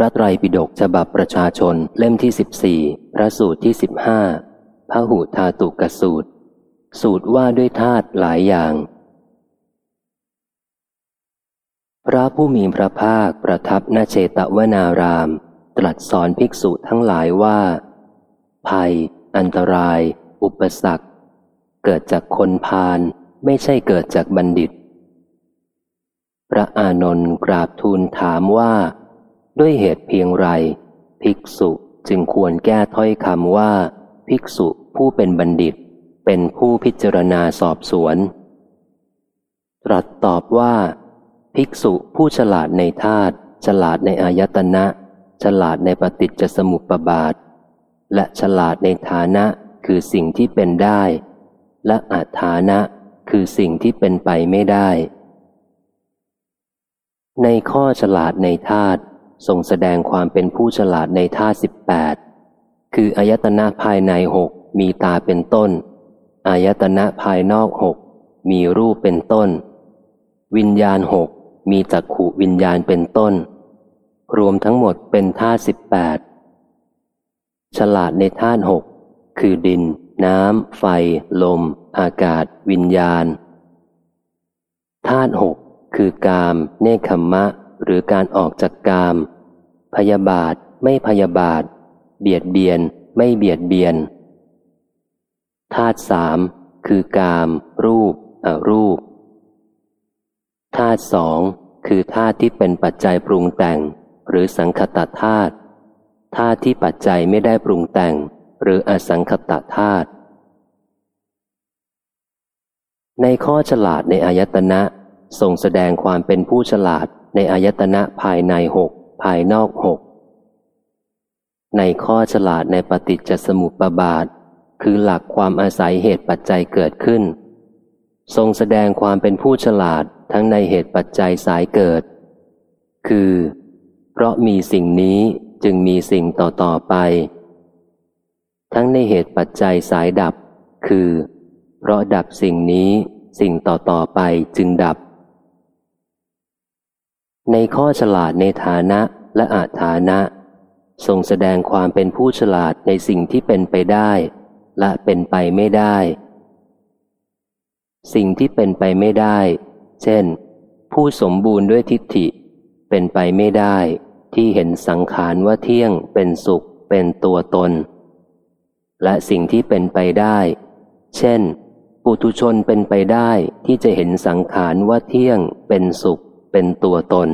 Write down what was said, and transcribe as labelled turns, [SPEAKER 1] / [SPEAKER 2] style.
[SPEAKER 1] ระไตรปิฎกฉบับประชาชนเล่มที่สิบสี่พระสูตรที่สิบห้าพระหูธาตุกสูตร สูตรว่าด้วยธาตุหลายอย่าง พระผู้มีพระภาคประทับณเชตวนาราม ตรัสสอนภิกษุทั้งหลายว่า ภัย อันตราย อุปสรรค เกิดจากคนพาลไม่ใช่เกิดจากบัณฑิต พระอานนท์กราบทูลถามว่า ด้วยเหตุเพียงไร ภิกษุจึงควรแก้ถ้อยคำว่า ภิกษุผู้เป็นบัณฑิต เป็นผู้พิจารณาสอบสวน ตรัสตอบว่า ภิกษุผู้ฉลาดในธาตุฉลาดในอายตนะ ฉลาดในปฏิจจสมุปบาท และฉลาดในฐานะคือสิ่งที่เป็นได้ และอาฐานะคือสิ่งที่เป็นไปไม่ได้ ในข้อฉลาดในธาตุ ทรงแสดงความเป็นผู้ฉลาดในท่าสิบแปดคืออายตนะภายในหกมีตาเป็นต้น อายตนะภายนอกหกมีรูปเป็นต้น วิญญาณหกมีจักขุวิญญาณเป็นต้น รวมทั้งหมดเป็นท่าสิบแปดฉลาดในท่าหกคือดิน น้ำ ไฟ ลม อากาศ วิญญาณธาตุหกคือกาม เนคขมะ หรือการออกจากกาม พยาบาท ไม่พยาบาท เบียดเบียน ไม่เบียดเบียนธาตุสามคือกาม รูปอรูปธาตุสองคือธาตุที่เป็นปัจจัยปรุงแต่ง หรือสังคตธาตุธาตุที่ปัจจัยไม่ได้ปรุงแต่ง หรืออสังคตธาตุในข้อฉลาดในอายตนะทรงแสดงความเป็นผู้ฉลาด ในอายตนะภายในหกภายนอกหกในข้อฉลาดในปฏิจจสมุปบาท คือหลักความอาศัยเหตุปัจจัยเกิดขึ้น ทรงแสดงความเป็นผู้ฉลาดทั้งในเหตุปัจจัยสายเกิด คือ เพราะมีสิ่งนี้จึงมีสิ่งต่อต่อไป ทั้งในเหตุปัจจัยสายดับ คือ เพราะดับสิ่งนี้สิ่งต่อต่อไปจึงดับ ในข้อฉลาดในฐานะและอาฐานะ ทรงแสดงความเป็นผู้ฉลาดในสิ่งที่เป็นไปได้ และเป็นไปไม่ได้ สิ่งที่เป็นไปไม่ได้ เช่น ผู้สมบูรณ์ด้วยทิฏฐิ เป็นไปไม่ได้ ที่เห็นสังขารว่าเที่ยง เป็นสุข เป็นตัวตน และสิ่งที่เป็นไปได้ เช่น ปุถุชนเป็นไปได้ที่จะเห็นสังขารว่าเที่ยง เป็นสุข เป็นตัวตน